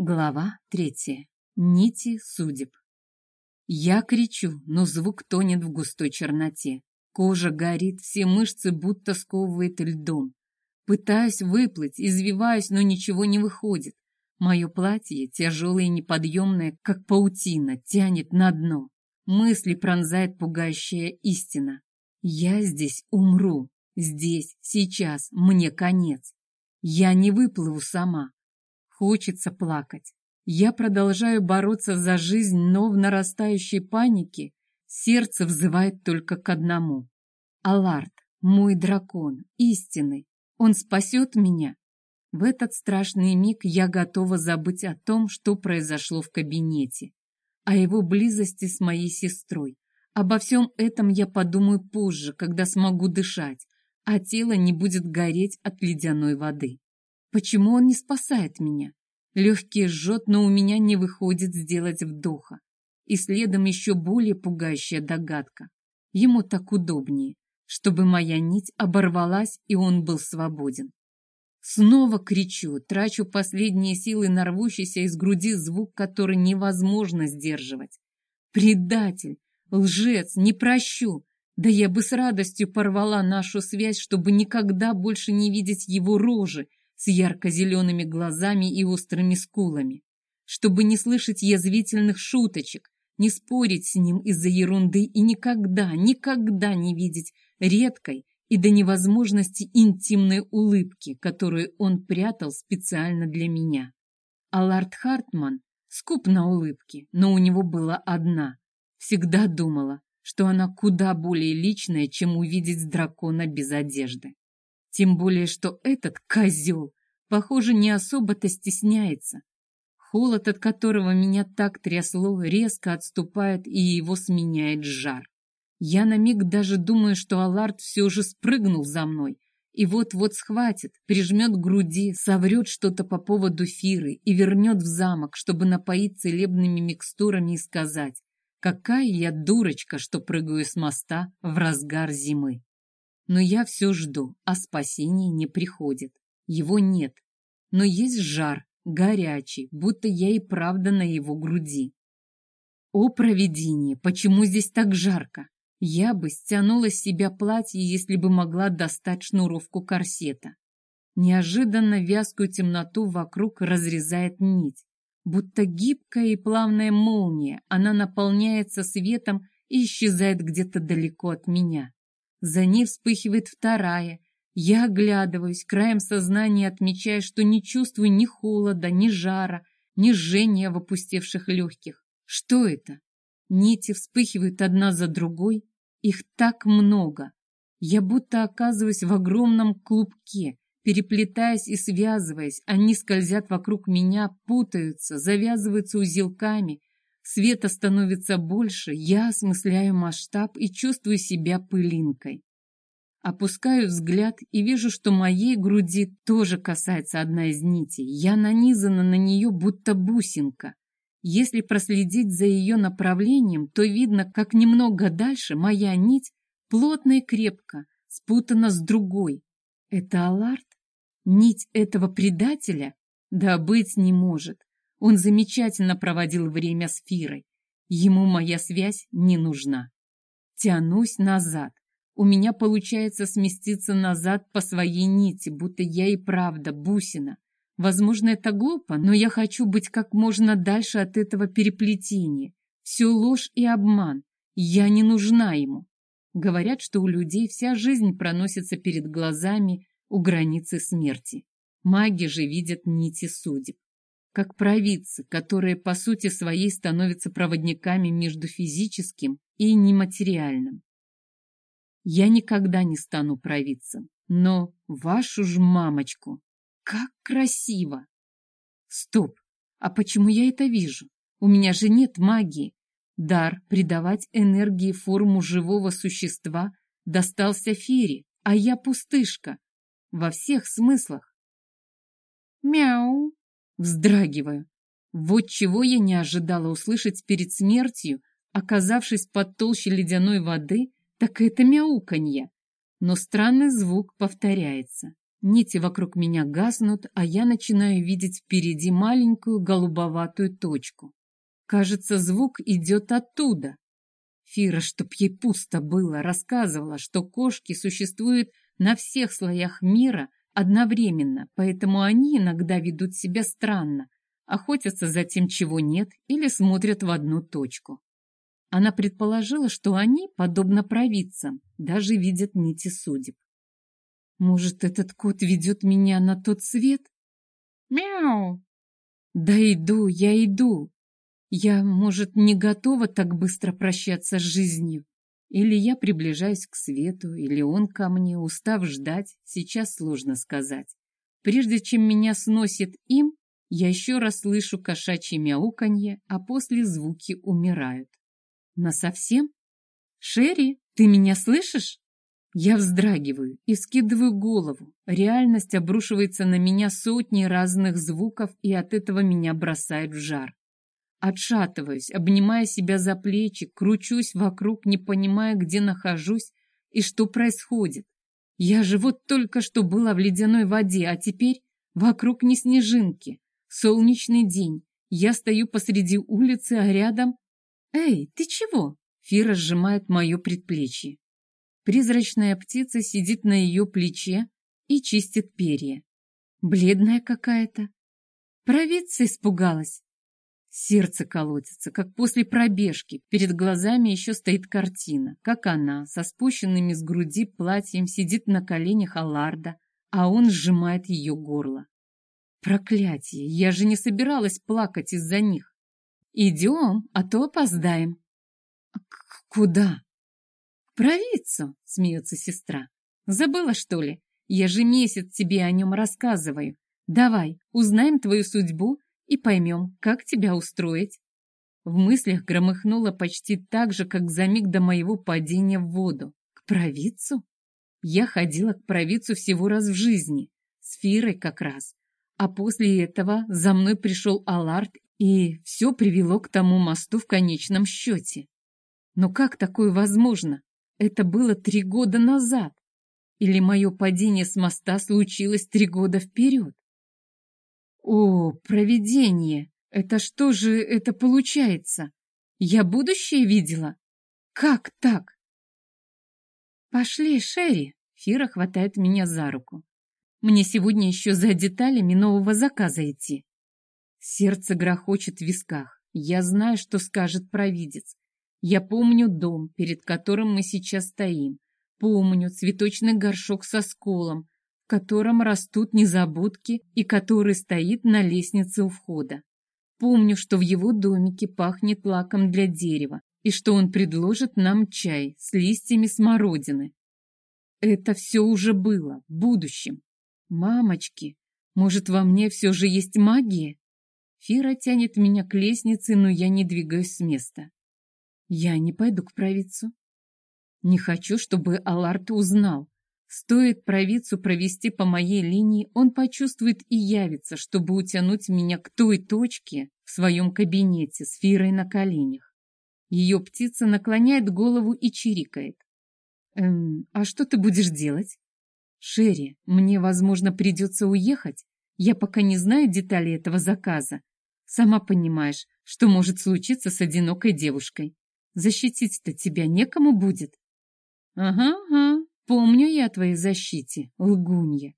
Глава третья. Нити судеб. Я кричу, но звук тонет в густой черноте. Кожа горит, все мышцы будто сковывает льдом. Пытаюсь выплыть, извиваюсь, но ничего не выходит. Мое платье, тяжелое и неподъемное, как паутина, тянет на дно. Мысли пронзает пугающая истина. Я здесь умру. Здесь, сейчас, мне конец. Я не выплыву сама. Хочется плакать. Я продолжаю бороться за жизнь, но в нарастающей панике сердце взывает только к одному. Аларт, мой дракон, истинный, он спасет меня. В этот страшный миг я готова забыть о том, что произошло в кабинете, о его близости с моей сестрой. Обо всем этом я подумаю позже, когда смогу дышать, а тело не будет гореть от ледяной воды. Почему он не спасает меня? Легкие жжет, но у меня не выходит сделать вдоха. И следом еще более пугающая догадка. Ему так удобнее, чтобы моя нить оборвалась, и он был свободен. Снова кричу, трачу последние силы на рвущийся из груди звук, который невозможно сдерживать. Предатель, лжец, не прощу. Да я бы с радостью порвала нашу связь, чтобы никогда больше не видеть его рожи с ярко-зелеными глазами и острыми скулами, чтобы не слышать язвительных шуточек, не спорить с ним из-за ерунды и никогда, никогда не видеть редкой и до невозможности интимной улыбки, которую он прятал специально для меня. Аларт Хартман скуп на улыбки, но у него была одна. Всегда думала, что она куда более личная, чем увидеть дракона без одежды. Тем более, что этот козел, похоже, не особо-то стесняется. Холод, от которого меня так трясло, резко отступает и его сменяет жар. Я на миг даже думаю, что Аларт все же спрыгнул за мной и вот-вот схватит, прижмет к груди, соврет что-то по поводу Фиры и вернет в замок, чтобы напоить целебными микстурами и сказать, какая я дурочка, что прыгаю с моста в разгар зимы. Но я все жду, а спасение не приходит. Его нет. Но есть жар, горячий, будто я и правда на его груди. О, провидение, почему здесь так жарко? Я бы стянула с себя платье, если бы могла достать шнуровку корсета. Неожиданно вязкую темноту вокруг разрезает нить. Будто гибкая и плавная молния, она наполняется светом и исчезает где-то далеко от меня. За ней вспыхивает вторая. Я оглядываюсь, краем сознания отмечая, что не чувствую ни холода, ни жара, ни жжения в опустевших легких. Что это? Нити вспыхивают одна за другой. Их так много. Я будто оказываюсь в огромном клубке, переплетаясь и связываясь. Они скользят вокруг меня, путаются, завязываются узелками, Света становится больше, я осмысляю масштаб и чувствую себя пылинкой. Опускаю взгляд и вижу, что моей груди тоже касается одна из нитей. Я нанизана на нее, будто бусинка. Если проследить за ее направлением, то видно, как немного дальше моя нить плотно и крепко спутана с другой. Это Аларт? Нить этого предателя? Да быть не может. Он замечательно проводил время с Фирой. Ему моя связь не нужна. Тянусь назад. У меня получается сместиться назад по своей нити, будто я и правда бусина. Возможно, это глупо, но я хочу быть как можно дальше от этого переплетения. Все ложь и обман. Я не нужна ему. Говорят, что у людей вся жизнь проносится перед глазами у границы смерти. Маги же видят нити судеб как провидцы, которые по сути своей становятся проводниками между физическим и нематериальным. Я никогда не стану провидцем, но вашу ж мамочку, как красиво! Стоп, а почему я это вижу? У меня же нет магии. Дар придавать энергии форму живого существа достался Фере, а я пустышка. Во всех смыслах. Мяу! Вздрагиваю. Вот чего я не ожидала услышать перед смертью, оказавшись под толще ледяной воды, так это мяуканье. Но странный звук повторяется. Нити вокруг меня гаснут, а я начинаю видеть впереди маленькую голубоватую точку. Кажется, звук идет оттуда. Фира, чтоб ей пусто было, рассказывала, что кошки существуют на всех слоях мира одновременно, поэтому они иногда ведут себя странно, охотятся за тем, чего нет, или смотрят в одну точку. Она предположила, что они, подобно провидцам, даже видят нити судеб. Может, этот кот ведет меня на тот свет? Мяу! Да иду, я иду. Я, может, не готова так быстро прощаться с жизнью. Или я приближаюсь к свету, или он ко мне, устав ждать, сейчас сложно сказать. Прежде чем меня сносит им, я еще раз слышу кошачье мяуканье, а после звуки умирают. Насовсем? Шерри, ты меня слышишь? Я вздрагиваю и скидываю голову. Реальность обрушивается на меня сотни разных звуков, и от этого меня бросает в жар. Отшатываюсь, обнимая себя за плечи, кручусь вокруг, не понимая, где нахожусь и что происходит. Я же вот только что была в ледяной воде, а теперь вокруг не снежинки. Солнечный день. Я стою посреди улицы, а рядом... «Эй, ты чего?» Фира сжимает мое предплечье. Призрачная птица сидит на ее плече и чистит перья. Бледная какая-то. Провидца испугалась. Сердце колотится, как после пробежки. Перед глазами еще стоит картина, как она со спущенными с груди платьем сидит на коленях Алларда, а он сжимает ее горло. Проклятие, я же не собиралась плакать из-за них. Идем, а то опоздаем. К куда? К провидцу, смеется сестра. Забыла, что ли? Я же месяц тебе о нем рассказываю. Давай, узнаем твою судьбу и поймем, как тебя устроить. В мыслях громыхнуло почти так же, как за миг до моего падения в воду. К провидцу? Я ходила к провидцу всего раз в жизни, с Фирой как раз. А после этого за мной пришел Аларт, и все привело к тому мосту в конечном счете. Но как такое возможно? Это было три года назад. Или мое падение с моста случилось три года вперед? О, провидение! Это что же это получается? Я будущее видела? Как так? Пошли, Шерри. Фира хватает меня за руку. Мне сегодня еще за деталями нового заказа идти. Сердце грохочет в висках. Я знаю, что скажет провидец. Я помню дом, перед которым мы сейчас стоим. Помню цветочный горшок со сколом, котором растут незабудки и который стоит на лестнице у входа. Помню, что в его домике пахнет лаком для дерева и что он предложит нам чай с листьями смородины. Это все уже было, в будущем. «Мамочки, может, во мне все же есть магия?» Фира тянет меня к лестнице, но я не двигаюсь с места. Я не пойду к провидцу. Не хочу, чтобы Аларт узнал. Стоит провидцу провести по моей линии, он почувствует и явится, чтобы утянуть меня к той точке в своем кабинете с Фирой на коленях. Ее птица наклоняет голову и чирикает. «Эм, а что ты будешь делать?» «Шерри, мне, возможно, придется уехать. Я пока не знаю деталей этого заказа. Сама понимаешь, что может случиться с одинокой девушкой. Защитить-то тебя некому будет». «Ага, ага, помню я о твоей защите, лгунья».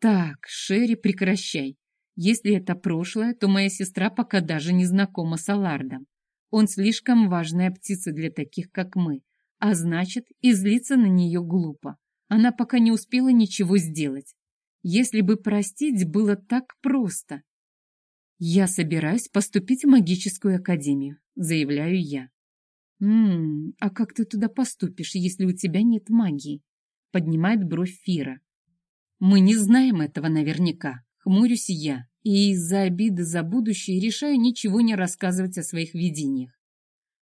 «Так, Шерри, прекращай. Если это прошлое, то моя сестра пока даже не знакома с Алардом. Он слишком важная птица для таких, как мы, а значит, и злиться на нее глупо. Она пока не успела ничего сделать. Если бы простить было так просто. Я собираюсь поступить в магическую академию, заявляю я. «Ммм, а как ты туда поступишь, если у тебя нет магии?» Поднимает бровь Фира. «Мы не знаем этого наверняка», — хмурюсь я, и из-за обиды за будущее решаю ничего не рассказывать о своих видениях.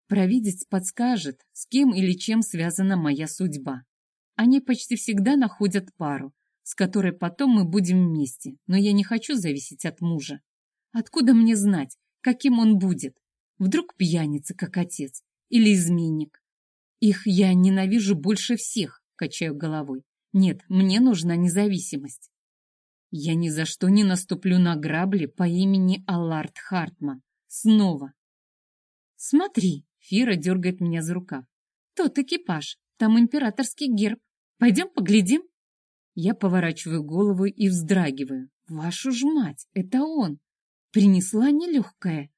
Провидец подскажет, с кем или чем связана моя судьба. Они почти всегда находят пару, с которой потом мы будем вместе, но я не хочу зависеть от мужа. Откуда мне знать, каким он будет? Вдруг пьяница, как отец, или изменник? Их я ненавижу больше всех, качаю головой. Нет, мне нужна независимость. Я ни за что не наступлю на грабли по имени Аллард Хартман. Снова. Смотри, Фира дергает меня за рукав. Тот экипаж, там императорский герб. Пойдем поглядим. Я поворачиваю голову и вздрагиваю. Вашу ж мать, это он. Принесла нелегкая.